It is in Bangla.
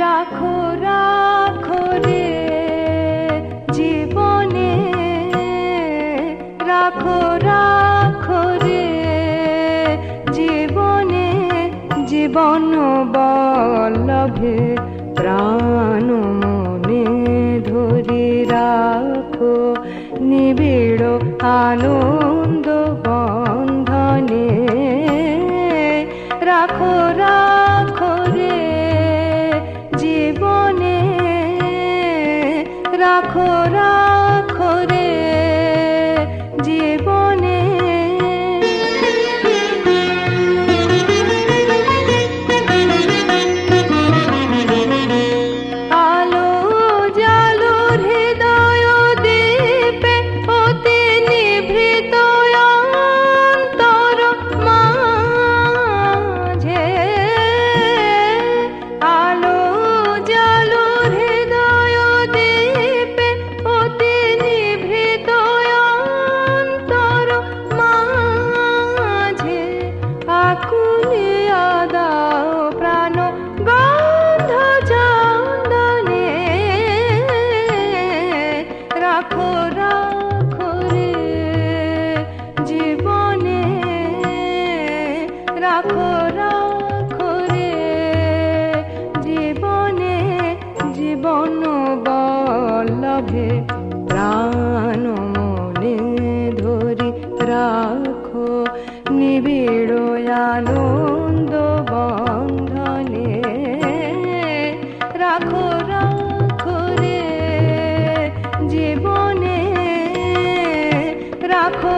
राखो বনবল্লভে প্রাণ মনে ধরি রাখো। নিবিড় আনন্দ বন্ধনে রাখো রাখো রে। জীবনে রাখো রাখো রে। জীবন রাখো রাখো রে জীবনে জীবন বল্লভে প্রাণ মনে ধরি রাখো নিবিড় আনন্দ বন্ধনে। রাখো রাখো রে জীবনে, রাখো